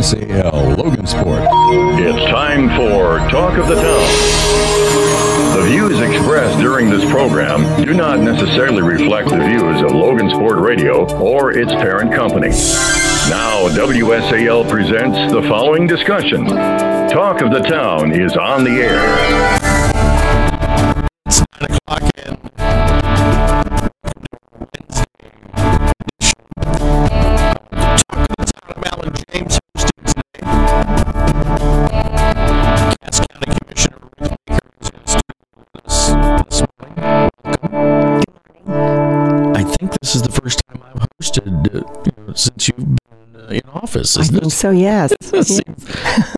WSAL Logansport. It's time for Talk of the Town. The views expressed during this program do not necessarily reflect the views of Logansport Radio or its parent company. Now, WSAL presents the following discussion. Talk of the Town is on the air. Office, isn't think it? so, yes. seems,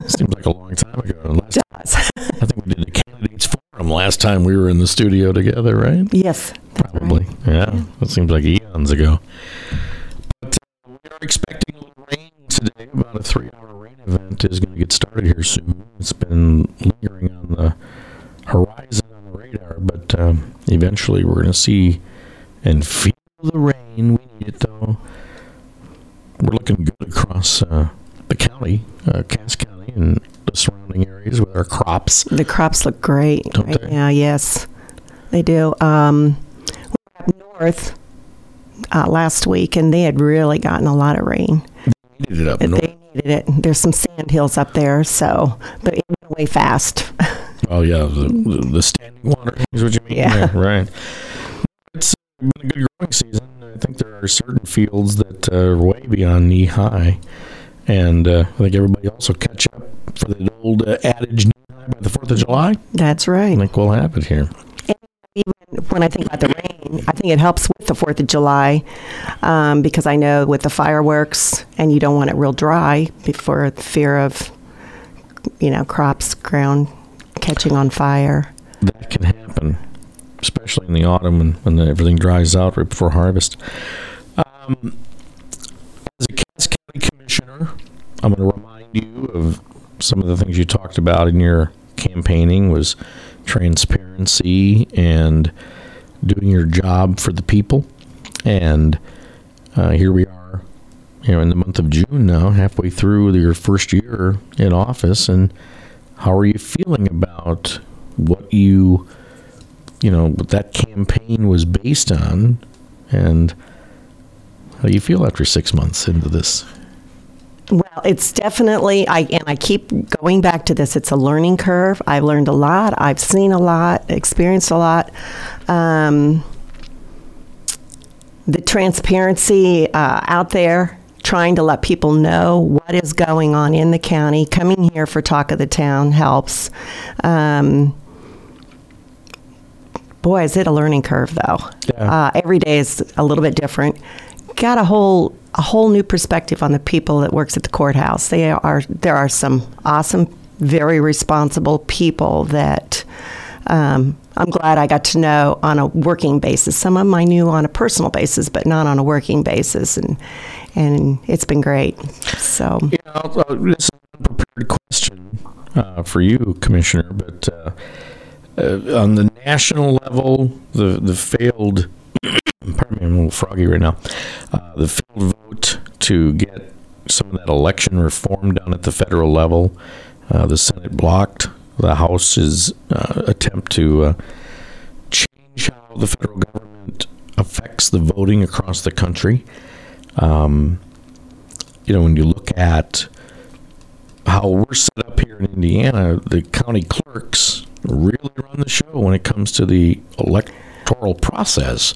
seems like a long time ago. Last, does. I think we did the candidates forum last time we were in the studio together, right? yes. Probably. right. Yeah. That seems like eons ago. But uh, we are expecting a little rain today. About a three hour rain event is going to get started here soon. It's been lingering on the horizon on the radar, but um, eventually we're going to see and feel the rain. We need it though. We're looking good across uh, the county, uh, Cass County, and the surrounding areas with our crops. The crops look great Don't right they? now, yes. They do. Um, we were up north uh, last week, and they had really gotten a lot of rain. They Needed it up north. They needed it. There's some sand hills up there, so, but it went away fast. Oh yeah, the, the, the standing water is what you mean. Yeah. right. It's been a good growing season. I think there are certain fields that are way beyond knee high, and uh, I think everybody also catch up for the old uh, adage knee high by the Fourth of July. That's right. I think will happen here. Even when I think about the rain, I think it helps with the 4th of July um, because I know with the fireworks, and you don't want it real dry before the fear of, you know, crops, ground catching on fire. That can happen, especially in the autumn when, when everything dries out right before harvest. Um, as a Cass County Commissioner, I'm going to remind you of some of the things you talked about in your campaigning was transparency and doing your job for the people. And uh, here we are, you know, in the month of June now, halfway through your first year in office, and how are you feeling about what you, you know, what that campaign was based on, and how you feel after six months into this? Well, it's definitely I and I keep going back to this. It's a learning curve. I've learned a lot. I've seen a lot, experienced a lot. Um, the transparency uh, out there, trying to let people know what is going on in the county. Coming here for talk of the town helps. Um, boy, is it a learning curve though. Yeah. Uh, every day is a little bit different. Got a whole a whole new perspective on the people that works at the courthouse. They are there are some awesome, very responsible people that um, I'm glad I got to know on a working basis. Some of them I knew on a personal basis, but not on a working basis, and and it's been great. So You know, uh, this is an unprepared question uh, for you, Commissioner, but uh, uh, on the national level, the the failed, pardon me, I'm a little froggy right now, uh, the failed vote to get some of that election reform done at the federal level, uh, the Senate blocked the House's uh, attempt to uh, change how the federal government affects the voting across the country. Um, you know, when you look at how we're set up here in Indiana, the county clerks really run the show when it comes to the electoral process.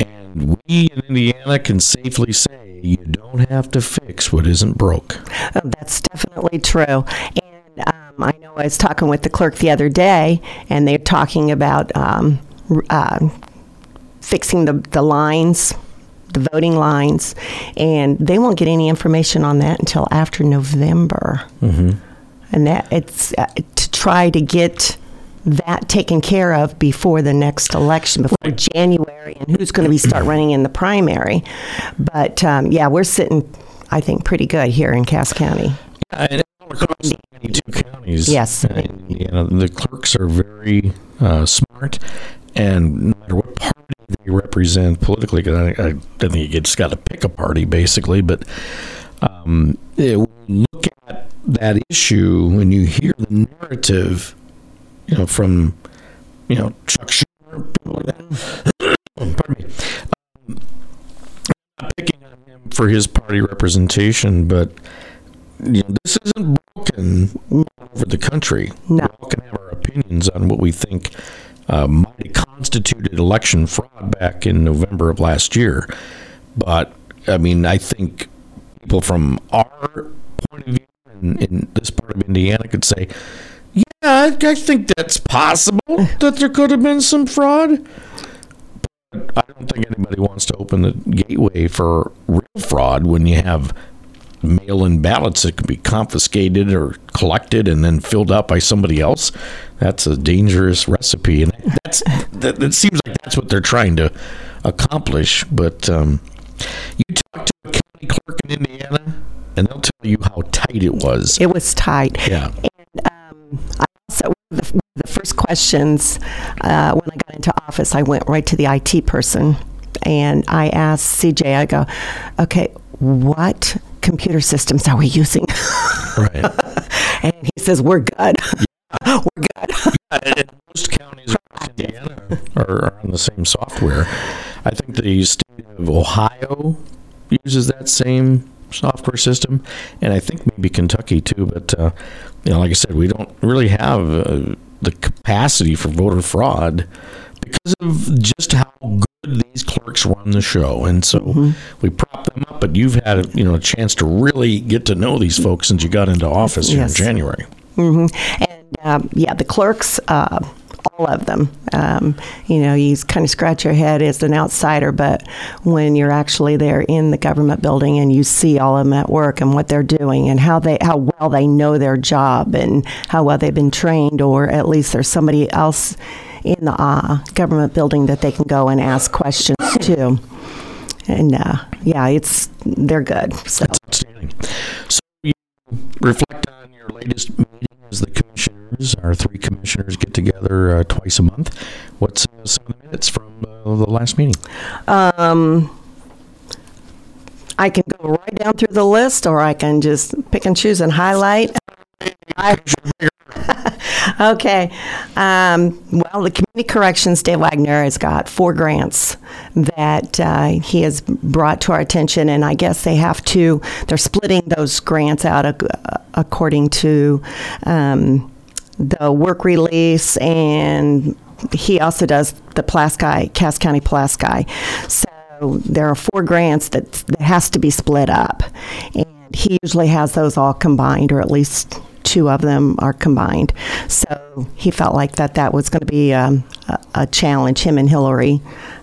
And we in Indiana can safely say you don't have to fix what isn't broke. Uh, That's definitely true. And um, I know I was talking with the clerk the other day, and they're talking about um, uh, fixing the, the lines, the voting lines, and they won't get any information on that until after November. Mm-hmm. And that it's uh, try to get that taken care of before the next election, before January, and who's going to be start running in the primary. But um, yeah, we're sitting, I think, pretty good here in Cass County. And all across 92 counties. Yes. in Indiana, the clerks are very uh, smart, and no matter what party they represent politically, 'cause I, I, think you just got to pick a party basically, but um, it, look at that issue when you hear the narrative, you know, from you know Chuck Schumer, people like that. Pardon me. Um, I'm picking on him for his party representation, but you know, this isn't broken all over the country. No. We all can have our opinions on what we think uh, might have constituted election fraud back in November of last year. But I mean, I think people from our point of view in, in this part of Indiana could say, yeah, I, I think that's possible that there could have been some fraud. But I don't think anybody wants to open the gateway for real fraud when you have mail-in ballots that can be confiscated or collected and then filled out by somebody else. That's a dangerous recipe, and that's that. It seems like that's what they're trying to accomplish. But um, you talked to a county clerk in Indiana, and they'll tell you how tight it was. It was tight. Yeah. And um, I also, one of the, the first questions uh, when I got into office, I went right to the IT person and I asked CJ, I go, okay, what computer systems are we using? Right. and he says, we're good. we're good. and most counties across Indiana are, are on the same software. I think the state of Ohio uses that same software system, and I think maybe Kentucky too. But uh, you know, like I said, we don't really have uh, the capacity for voter fraud because of just how good these clerks run the show, and so we prop them up. But you've had you know a chance to really get to know these folks since you got into office here in January. Yes. January. And um, yeah, the clerks, uh, all of them. Um, you know, you kind of scratch your head as an outsider, but when you're actually there in the government building and you see all of them at work and what they're doing and how they how well they know their job and how well they've been trained, or at least there's somebody else in the uh, government building that they can go and ask questions to. And uh, yeah, it's they're good. So. Outstanding. So you reflect on your latest as the commissioners. Our three commissioners get together uh, twice a month. What's uh, some of the minutes from uh, the last meeting? Um, I can go right down through the list, or I can just pick and choose and highlight. I- okay. Um, well, the Community Corrections, Dave Wagner has got four grants that uh, he has brought to our attention, and I guess they have to, they're splitting those grants out ac- according to um, the work release, and he also does the Pulaski, Cass County Pulaski. So there are four grants that, that has to be split up, and he usually has those all combined, or at least two of them are combined. So he felt like that that was going to be um, a, a challenge, him and Hillary.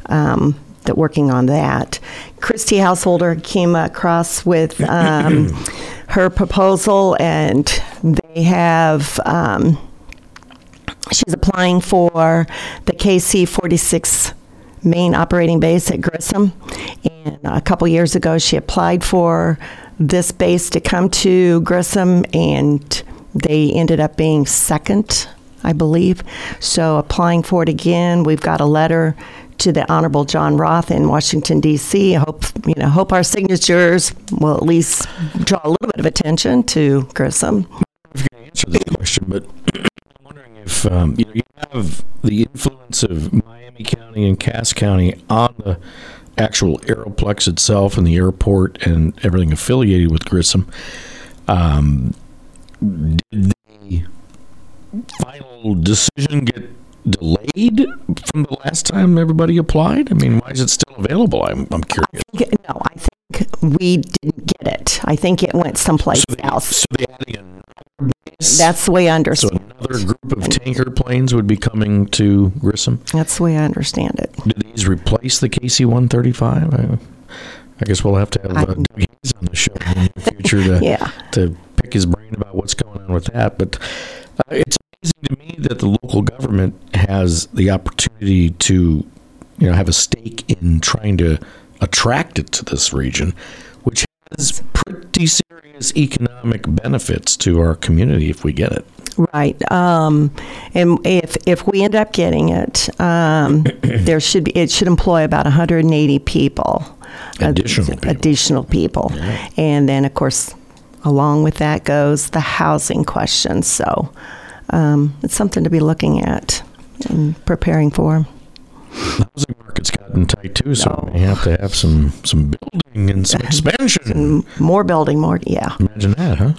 Um, that working on that. Christy Householder came across with um, her proposal, and they have um, she's applying for the KC 46 main operating base at Grissom. And a couple years ago, she applied for this base to come to Grissom, and they ended up being second, I believe. So applying for it again, we've got a letter to the Honorable John Roth in Washington D.C. Hope you know hope our signatures will at least draw a little bit of attention to Grissom. answer this question, but I'm wondering if um, you know you have the influence of Miami County and Cass County on the actual Aeroplex itself and the airport and everything affiliated with Grissom. Um, did the final decision get delayed from the last time everybody applied? I mean, why is it still available? I'm, I'm curious. No, I think we didn't get it. I think it went someplace So they, else. so they adding another base? That's the way I understand. so another group of tanker planes would be coming to Grissom. That's the way I understand it. Do these replace the KC 135? I, I guess we'll have to have I- uh, Doug Hayes on the show in the future to, Yeah. to pick his brain about what's going on with that. But uh, it's amazing to me that the local government has the opportunity to, you know, have a stake in trying to attract it to this region, which has pretty serious economic benefits to our community if we get it. Right. Um, and if if we end up getting it, um, there should be it should employ about 180 people. Additional people. Additional people. And then of course along with that goes the housing question. So um, it's something to be looking at and preparing for. The housing market's gotten tight too, so No. we have to have some some building and some expansion. M- More building, more, yeah. Imagine that, huh?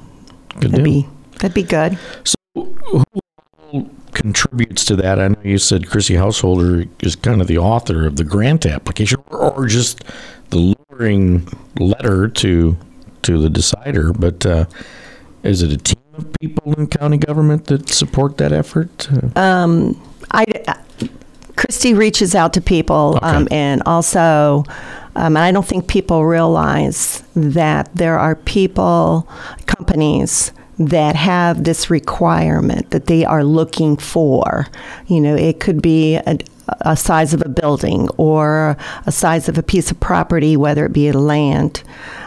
Good That'd deal. be that'd be good. So, who contributes to that? I know you said Chrissy Householder is kind of the author of the grant application, or, or just the luring letter to to the decider. But uh, is it a team of people in county government that support that effort? Uh, I, Christy reaches out to people, Okay. um, and also, um, and I don't think people realize that there are people, companies that have this requirement that they are looking for. You know, it could be a, a size of a building or a size of a piece of property, whether it be a land.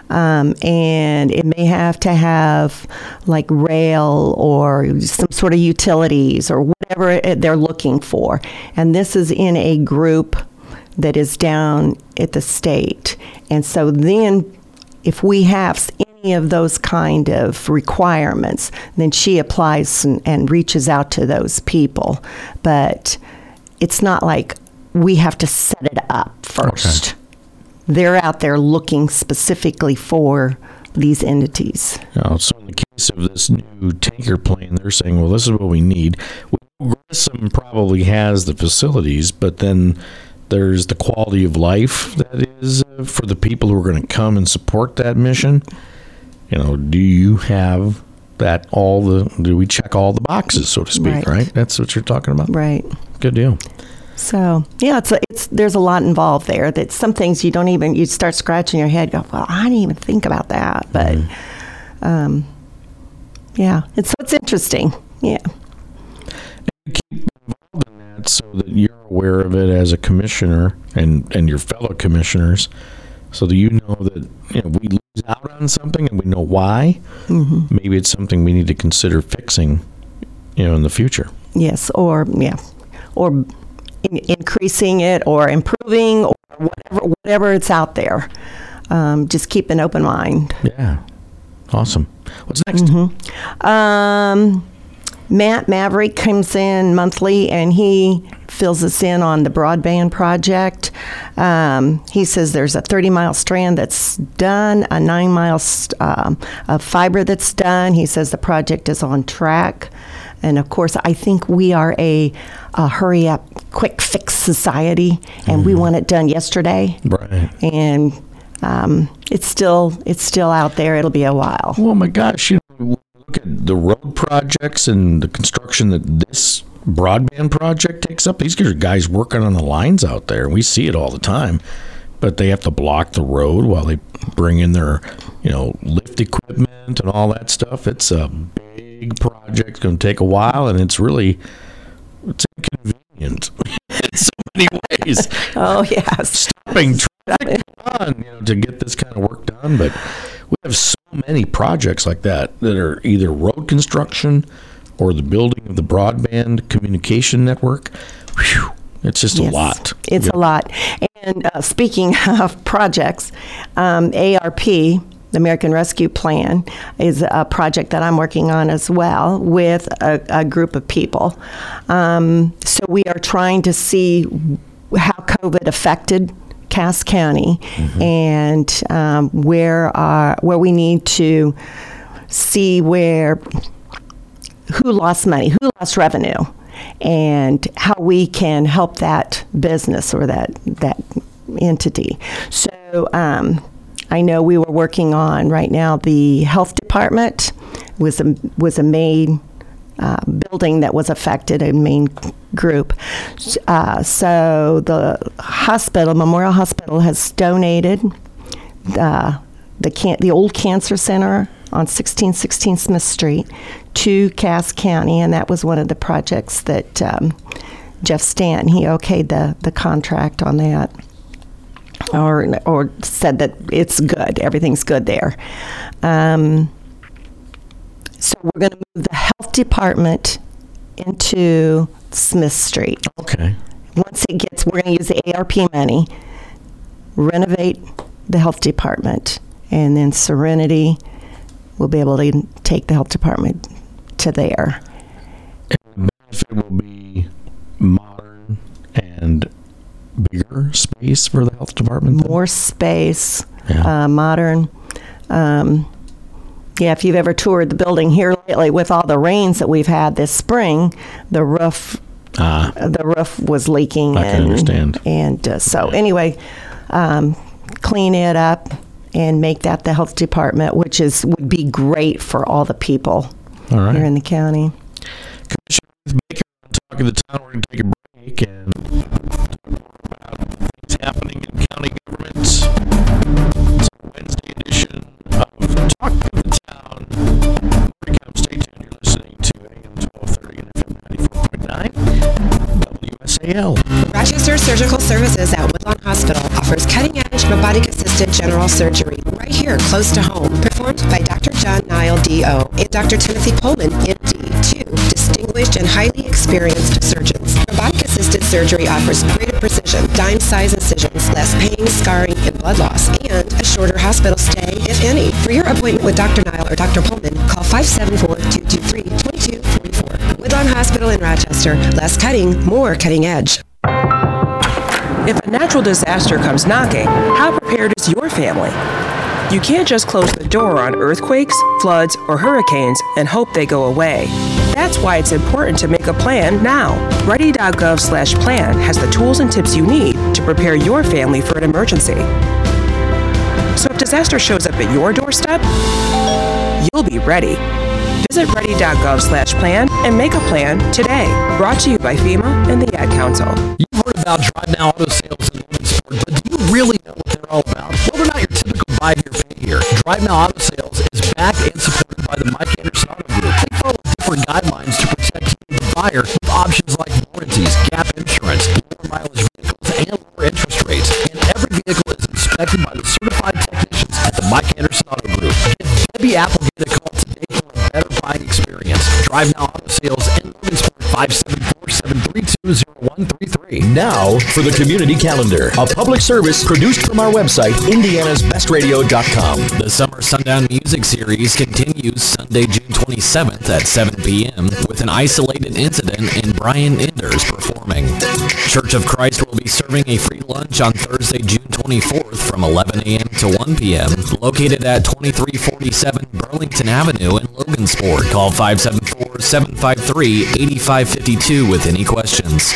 Um, and it may have to have like rail or some sort of utilities or whatever it- they're looking for. And this is in a group that is down at the state. And so then, if we have any of those kind of requirements, then she applies and, and reaches out to those people. But it's not like we have to set it up first. They're out there looking specifically for these entities. Uh, so in the case of this new tanker plane, they're saying, well, this is what we need. Well, Grissom probably has the facilities, but then there's the quality of life that is uh, for the people who are going to come and support that mission. You know, do you have that all the, do we check all the boxes, so to speak, Right. right? That's what you're talking about? Right. Good deal. So yeah, it's a, it's there's a lot involved there. That some things you don't even you start scratching your head. Go, well, I didn't even think about that. But um, yeah, it's it's interesting. Yeah. keep involved in that so that you're aware of it as a commissioner and and your fellow commissioners so that you know that you know we lose out on something and we know why maybe it's something we need to consider fixing you know in the future Yes. Or yeah. Or in, increasing it or improving or whatever whatever it's out there. Um, just keep an open mind. yeah awesome what's next Um, Matt Maverick comes in monthly and he fills us in on the broadband project. Um, he says there's a 30 mile strand that's done, a nine mile st- um, of fiber that's done. He says the project is on track. And of course, I think we are a, a hurry up, quick fix society, and we want it done yesterday. right And um, it's still it's still out there. It'll be a while. oh my gosh you know look at the road projects and the construction that this broadband project takes up these guys are guys working on the lines out there we see it all the time but they have to block the road while they bring in their you know lift equipment and all that stuff it's a big project it's going to take a while and it's really it's inconvenient in so many ways Oh yes. stopping traffic on, you know, to get this kind of work done. But we have so many projects like that that are either road construction or the building of the broadband communication network. Whew, it's just Yes, a lot. It's a lot. And uh, speaking of projects, um, ARP, the American Rescue Plan, is a project that I'm working on as well with a, a group of people. Um, so we are trying to see how COVID affected Cass County and um, where are, where we need to see where who lost money, who lost revenue, and how we can help that business or that that entity. So um, I know we were working on right now. The health department was a was a main uh, building that was affected, a main group. Uh, so the hospital, Memorial Hospital, has donated uh, the can- the old cancer center on 1616 Smith Street to Cass County, and that was one of the projects that um, Jeff Stanton he okayed the the contract on that, or or said that it's good, everything's good there. Um, so we're going to move the health department into Smith Street Okay. once it gets, we're going to use the ARP money, renovate the health department, and then Serenity we'll be able to take the health department to there. The benefit will be modern and bigger space for the health department. then? More space, Yeah. uh, modern. Um, yeah, if you've ever toured the building here lately with all the rains that we've had this spring, the roof Ah, the roof was leaking. I can understand. And uh, so, anyway, um, clean it up and make that the health department, which is would be great for all the people all right. here in the county. Commissioner Baker Talk of the Town. We're going to take a break and Surgical Services at Woodlawn Hospital offers cutting-edge robotic-assisted general surgery right here, close to home. Performed by Dr. John Nile, D.O. and Dr. Timothy Pullman, M.D., two distinguished and highly experienced surgeons. Robotic-assisted surgery offers greater precision, dime-size incisions, less pain, scarring, and blood loss, and a shorter hospital stay, if any. For your appointment with Dr. Nile or Dr. Pullman, call 574-223-2244. Woodlawn Hospital in Rochester. Less cutting, more cutting edge. If a natural disaster comes knocking, how prepared is your family? You can't just close the door on earthquakes, floods, or hurricanes and hope they go away. That's why it's important to make a plan now. Ready.gov/plan has the tools and tips you need to prepare your family for an emergency. So if disaster shows up at your doorstep, you'll be ready. Visit ready.gov slash plan and make a plan today. Brought to you by FEMA and the Ad Council. You've heard about Drive Now Auto Sales and Williamsport, but do you really know what they're all about? Well, they're not your typical buy here, pay here. Drive Now Auto Sales is backed and supported by the Mike Anderson Auto Group. They follow different guidelines to protect the buyer, with options like warranties, gap insurance, Drive Now Auto Sales and Logansport 574-732-0133. Now for the community calendar, a public service produced from our website, indianasbestradio.com. The Summer Sundown Music Series continues Sunday, June 27th at 7 p.m. with an isolated incident and Brian Enders performing. Church of Christ will be serving a free lunch on Thursday, June 24th from 11 a.m. to 1 p.m. located at 2347 Burlington Avenue in Logansport. Call 574-753-8552 with any questions.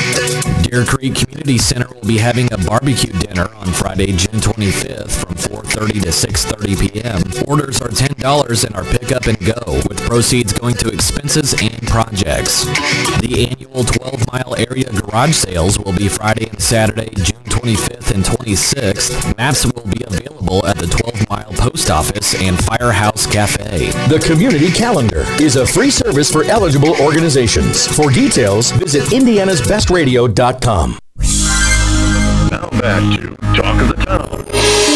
Deer Creek Community Center will be having a barbecue dinner on Friday, June 25th from 4.30 to 6.30 p.m. Orders are $10 and are pick up and go, with proceeds going to expenses and projects. The annual 12-mile area garage sales will be Friday and Saturday, June 25th and 26th. Maps will be available at the 12-mile post office and Firehouse Cafe. The community calendar is a free service for eligible organizations. For details, visit indianasbestradio.com. Now back to Talk of the Town.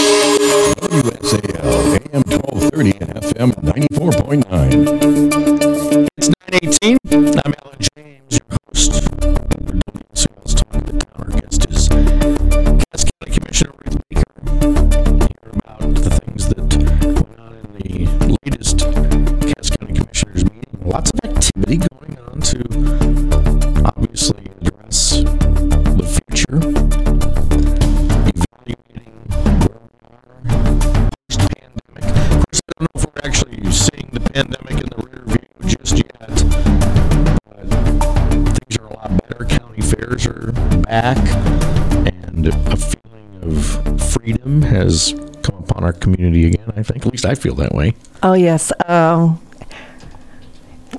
AM 1230 and FM 94.9. It's 918. I'm least I feel that way. Oh yes. Um,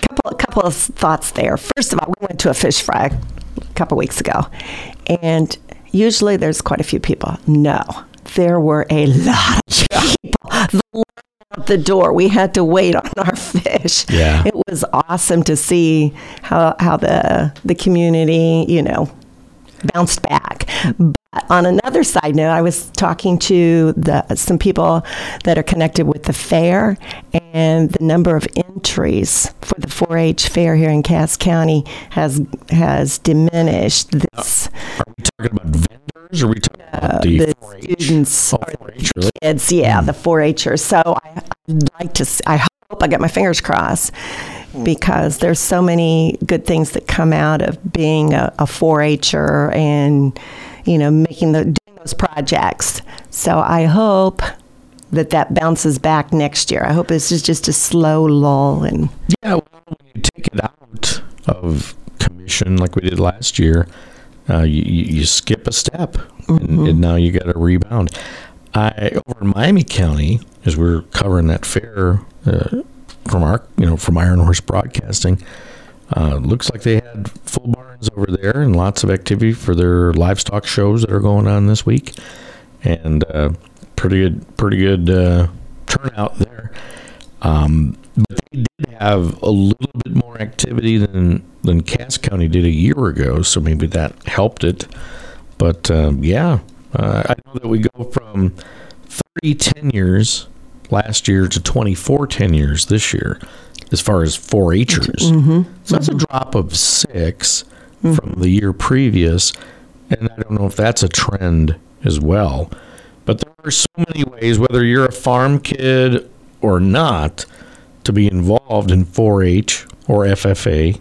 couple couple of thoughts there. First of all, we went to a fish fry a couple weeks ago, and usually there's quite a few people. No, there were a lot of people. The out the door. We had to wait on our fish. Yeah. it was awesome to see how how the the community, you know, bounced back. But on another side note, I was talking to the some people that are connected with the fair, and the number of entries for the 4-H fair here in Cass County has has diminished. Uh, this Are we talking about vendors? Or are we talking uh, about the, the 4-H? students Oh, or 4-H, really? kids, yeah, the hmm. 4-Hers. So I, I'd like to. I hope hope I got my fingers crossed because there's so many good things that come out of being a, a 4-H'er and you know making the doing those projects. So I hope that that bounces back next year. I hope this is just a slow lull and Yeah, well, when you take it out of commission like we did last year, uh, you, you skip a step, and, and now you got to rebound. I over in Miami County, as we're covering that fair uh, from our you know from Iron Horse Broadcasting, uh, looks like they had full barns over there and lots of activity for their livestock shows that are going on this week, and uh, pretty good pretty good uh, turnout there. Um, but they did have a little bit more activity than than Cass County did a year ago, so maybe that helped it. But um, yeah, uh, I know that we go from 30 tenures last year to 24 tenures this year, as far as 4-Hers. Mm-hmm. So that's a mm-hmm. drop of 6 from the year previous, and I don't know if that's a trend as well. But there are so many ways, whether you're a farm kid or not, to be involved in 4-H or FFA,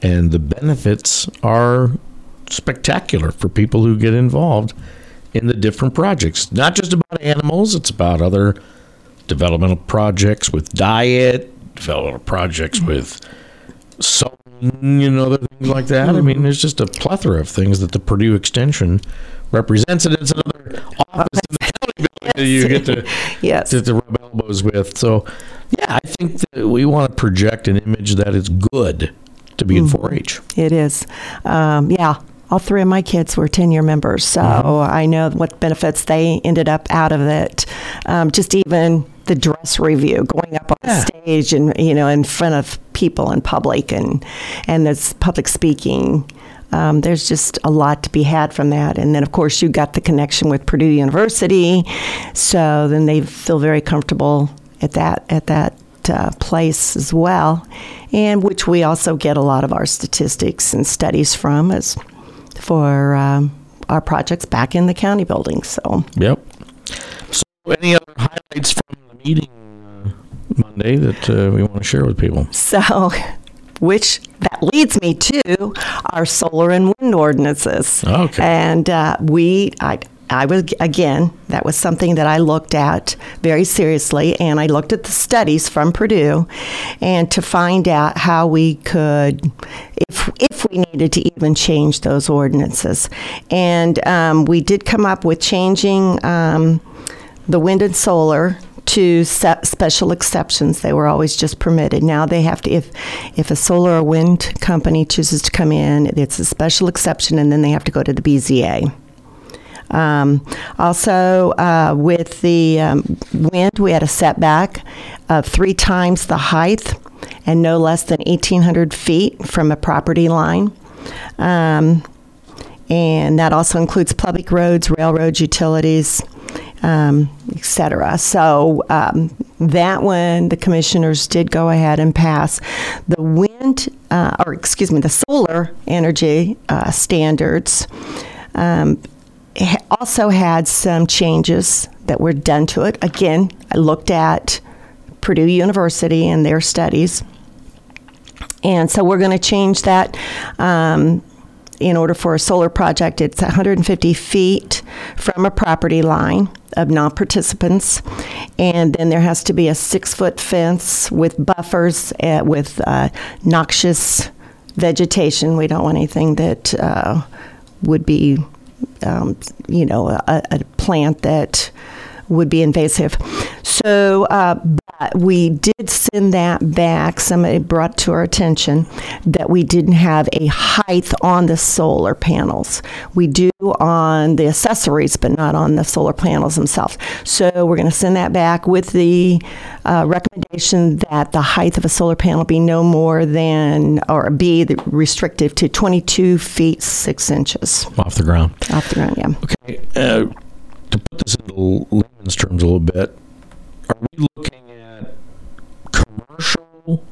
and the benefits are spectacular for people who get involved in the different projects. Not just about animals; it's about other developmental projects with diet, developmental projects with sewing, and other things like that. I mean, there's just a plethora of things that the Purdue Extension represents, and it's another office in the county building that you get to yes. to, to rub elbows with. So, yeah, I think that we want to project an image that is good to be in 4-H. It is. Um, yeah. All three of my kids were 10 year members, so I know what benefits they ended up out of it. Um, just even the dress review, going up on Yeah. stage and, you know, in front of people in public and, and this public speaking. Um, there's just a lot to be had from that. And then, of course, you got the connection with Purdue University. So then they feel very comfortable at that, at that uh, place as well, and which we also get a lot of our statistics and studies from as for um, our projects back in the county building. So Yep. So, any other highlights from the meeting uh, Monday that uh, we want to share with people? so. Which that leads me to our solar and wind ordinances. Okay. And uh, we, I, I was again, that was something that I looked at very seriously, and I looked at the studies from Purdue, and to find out how we could, if if we needed to even change those ordinances, and um, we did come up with changing um, the wind and solar to special exceptions. They were always just permitted. Now they have to, if if a solar or wind company chooses to come in, it's a special exception, and then they have to go to the BZA. Um, also, uh, with the um, wind, we had a setback of three times the height and no less than 1,800 feet from a property line. Um, and that also includes public roads, railroads, utilities, um, et cetera. So um, that one, the commissioners did go ahead and pass. The wind, uh, or excuse me, the solar energy uh, standards um, also had some changes that were done to it. Again, I looked at Purdue University and their studies. And so we're going to change that. Um, in order for a solar project, it's 150 feet from a property line of non participants. And then there has to be a six foot fence with buffers uh, with uh, noxious vegetation. We don't want anything that uh, would be, um, you know, a, a plant that would be invasive. So, uh, but we did send that back. Somebody brought to our attention that we didn't have a height on the solar panels. We do on the accessories, but not on the solar panels themselves. So, we're going to send that back with the uh, recommendation that the height of a solar panel be no more than, or be the restrictive to 22 feet 6 inches Off the ground. off the ground. Yeah. Okay. Uh, to put this into layman's terms a little bit, are we looking at commercial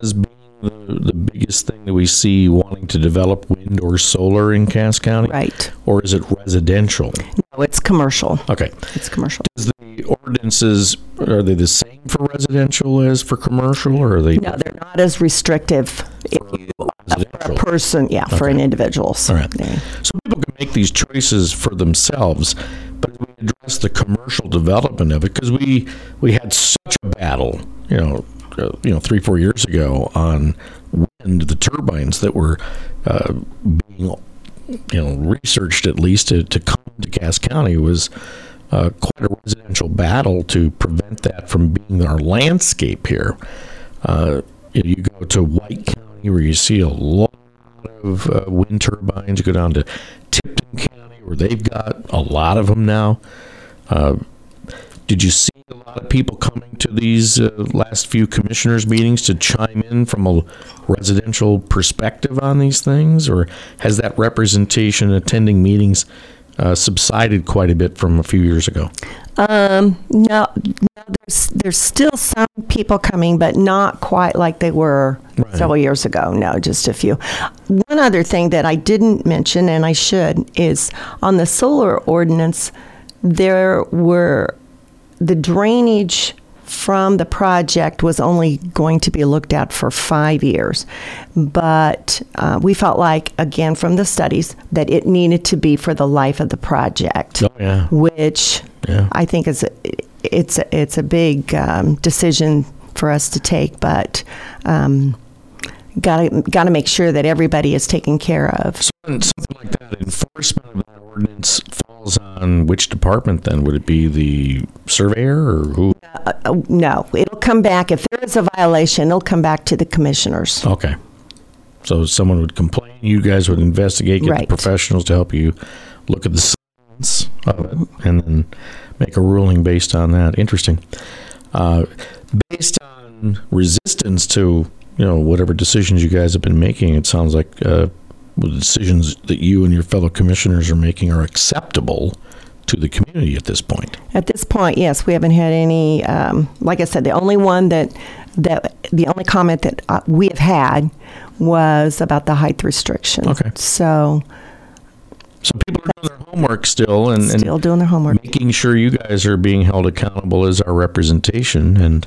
as being the, the biggest thing that we see wanting to develop wind or solar in Cass County? Right. Or is it residential? No, it's commercial. Okay. It's commercial. Does the ordinances are they the same for residential as for commercial, or are they? No, they're not as restrictive if you, for a person, yeah, for an individual. All right. They- So people can make these choices for themselves, but we address the commercial development of it, because we we had such a battle, you know, uh, you know, three four years ago on wind, the turbines that were uh, being, you know, researched at least to, to come to Cass County was. Uh, quite a residential battle to prevent that from being our landscape here. Uh, you, you go to White County where you see a lot of uh, wind turbines. You go down to Tipton County where they've got a lot of them now. Uh, did you see a lot of people coming to these uh, last few commissioners meetings to chime in from a residential perspective on these things, or has that representation attending meetings uh, subsided quite a bit from a few years ago? Um, no, no, there's there's still some people coming, but not quite like they were Right. several years ago. No, just a few. One other thing that I didn't mention, and I should, is on the solar ordinance, there were the drainage from the project was only going to be looked at for five years. But uh, we felt like, again, from the studies, that it needed to be for the life of the project Oh yeah, which Yeah. I think is a, it's a, it's a big um, decision for us to take, but um, got to got to make sure that everybody is taken care of. Something like that, enforcement of that ordinance falls on which department then? Would it be the surveyor or who? Uh, no, it'll come back if there is a violation. It'll come back to the commissioners. Okay. So someone would complain, you guys would investigate, get Right. the professionals to help you look at the science of it, and then make a ruling based on that. Interesting. Uh, based on resistance to you know whatever decisions you guys have been making, it sounds like uh, the decisions that you and your fellow commissioners are making are acceptable to the community at this point. At this point, yes, we haven't had any. Um, like I said, the only one that that the only comment that uh, we have had was about the height restriction. Okay. So So people are doing their homework still, and, and still doing their homework. making sure you guys are being held accountable as our representation and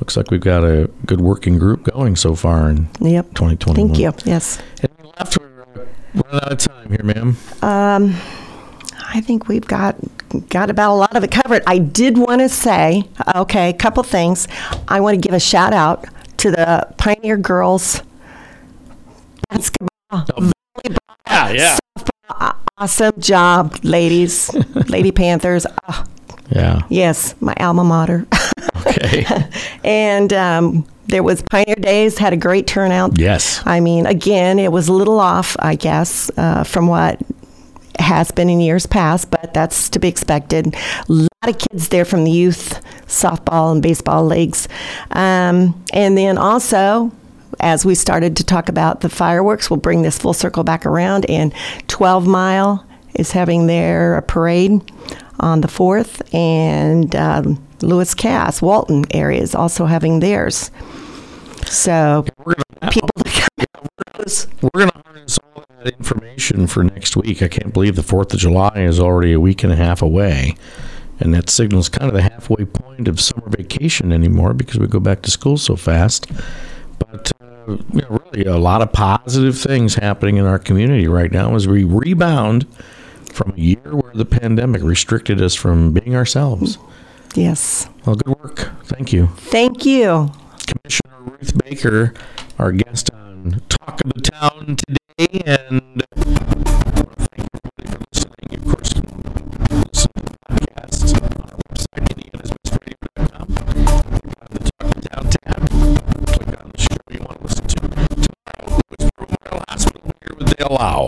looks like we've got a good working group going so far in Yep. 2021 Thank you. Yes. Anything left? Running out of time here, ma'am. Um, I think we've got got about a lot of it covered. I did want to say, okay, a couple things. I want to give a shout out to the Pioneer Girls basketball. Yeah, yeah. Awesome job, ladies, Lady Panthers. Ah, Yeah. yes, my alma mater. Okay. and um, there was Pioneer Days, had a great turnout. yes. I mean, again, it was a little off, I guess, uh, from what has been in years past, but that's to be expected. A lot of kids there from the youth softball and baseball leagues. Um, and then also, as we started to talk about the fireworks, we'll bring this full circle back around. And 12 Mile is having their parade on the 4th, and um, Lewis Cass, Walton area is also having theirs. So We're gonna people to we're gonna harness all that information for next week. I can't believe the Fourth of July is already a week and a half away, and that signals kind of the halfway point of summer vacation anymore because we go back to school so fast. But uh, you know, really, a lot of positive things happening in our community right now as we rebound from a year where the pandemic restricted us from being ourselves. Yes. Well, good work. Thank you. Thank you. Commissioner Ruth Baker, our guest on Talk of the Town today, and I want to thank everybody for listening. Of course, you can listen to the podcast on our website, indianasbestradio.com. Click on the Talk of the Town tab. Click on the show you want to listen to. Tomorrow, Memorial Hospital here with Dale Lau.